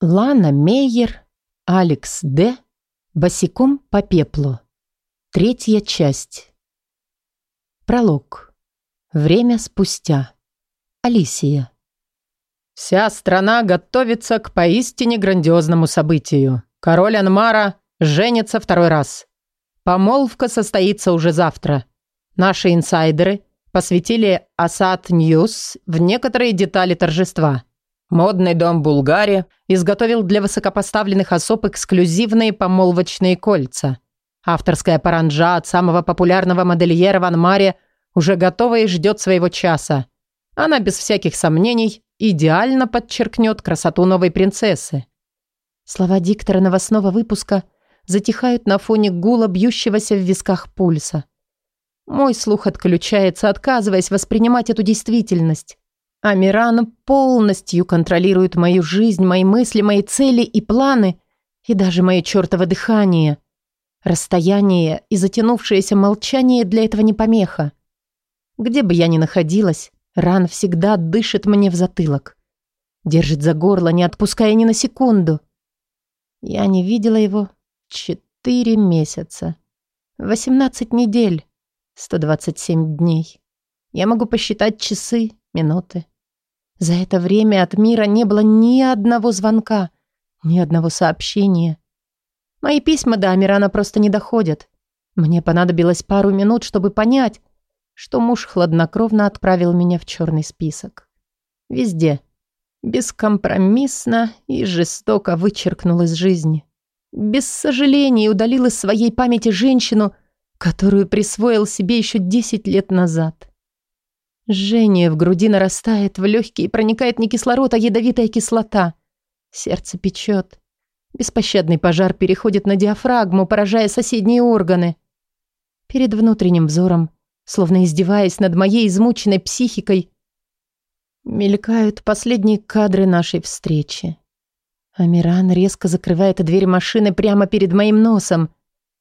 Лана Мейер, Алекс Д. Босиком по пеплу. Третья часть. Пролог. Время спустя. Алисия. Вся страна готовится к поистине грандиозному событию. Король Анмара женится второй раз. Помолвка состоится уже завтра. Наши инсайдеры посвятили Асад News в некоторые детали торжества – Модный дом Булгари изготовил для высокопоставленных особ эксклюзивные помолвочные кольца. Авторская паранджа от самого популярного модельера в Анмаре уже готова и ждет своего часа. Она без всяких сомнений идеально подчеркнет красоту новой принцессы. Слова диктора новостного выпуска затихают на фоне гула, бьющегося в висках пульса. Мой слух отключается, отказываясь воспринимать эту действительность. Амиран полностью контролирует мою жизнь, мои мысли, мои цели и планы, и даже мое чертово дыхание. Расстояние и затянувшееся молчание для этого не помеха. Где бы я ни находилась, Ран всегда дышит мне в затылок. Держит за горло, не отпуская ни на секунду. Я не видела его четыре месяца. Восемнадцать недель, сто двадцать семь дней. Я могу посчитать часы, минуты. За это время от мира не было ни одного звонка, ни одного сообщения. Мои письма до Амирана просто не доходят. Мне понадобилось пару минут, чтобы понять, что муж хладнокровно отправил меня в черный список. Везде. Бескомпромиссно и жестоко вычеркнул из жизни. Без сожалений удалил из своей памяти женщину, которую присвоил себе еще десять лет назад. Жжение в груди нарастает, в легкие проникает не кислород, а ядовитая кислота. Сердце печет. Беспощадный пожар переходит на диафрагму, поражая соседние органы. Перед внутренним взором, словно издеваясь над моей измученной психикой, мелькают последние кадры нашей встречи. Амиран резко закрывает дверь машины прямо перед моим носом,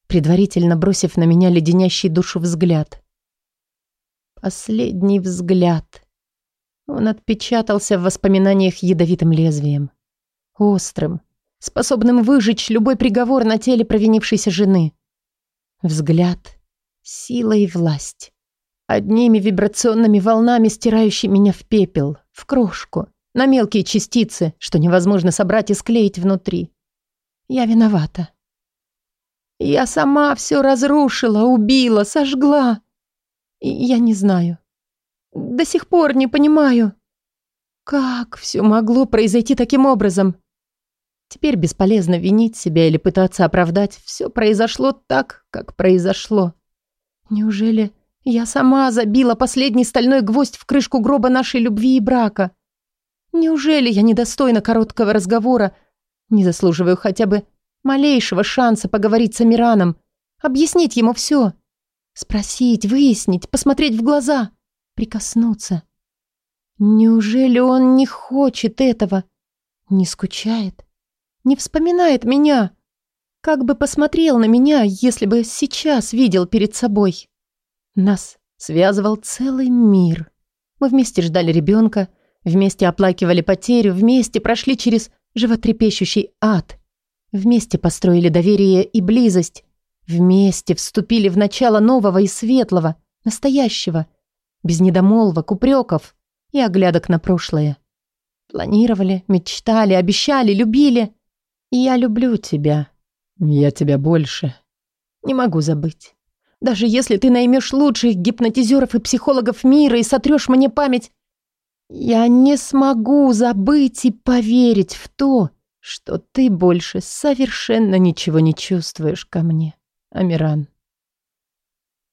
предварительно бросив на меня леденящий душу взгляд. Последний взгляд. Он отпечатался в воспоминаниях ядовитым лезвием. Острым, способным выжечь любой приговор на теле провинившейся жены. Взгляд, сила и власть. Одними вибрационными волнами стирающий меня в пепел, в крошку, на мелкие частицы, что невозможно собрать и склеить внутри. Я виновата. Я сама все разрушила, убила, сожгла. Я не знаю. До сих пор не понимаю. Как все могло произойти таким образом? Теперь бесполезно винить себя или пытаться оправдать. Все произошло так, как произошло. Неужели я сама забила последний стальной гвоздь в крышку гроба нашей любви и брака? Неужели я недостойна короткого разговора, не заслуживаю хотя бы малейшего шанса поговорить с Амираном, объяснить ему все? Спросить, выяснить, посмотреть в глаза, прикоснуться. Неужели он не хочет этого? Не скучает? Не вспоминает меня? Как бы посмотрел на меня, если бы сейчас видел перед собой? Нас связывал целый мир. Мы вместе ждали ребенка, вместе оплакивали потерю, вместе прошли через животрепещущий ад. Вместе построили доверие и близость, Вместе вступили в начало нового и светлого, настоящего, без недомолвок, упреков и оглядок на прошлое. Планировали, мечтали, обещали, любили. Я люблю тебя. Я тебя больше. Не могу забыть. Даже если ты наймешь лучших гипнотизеров и психологов мира и сотрешь мне память, я не смогу забыть и поверить в то, что ты больше совершенно ничего не чувствуешь ко мне. Амиран.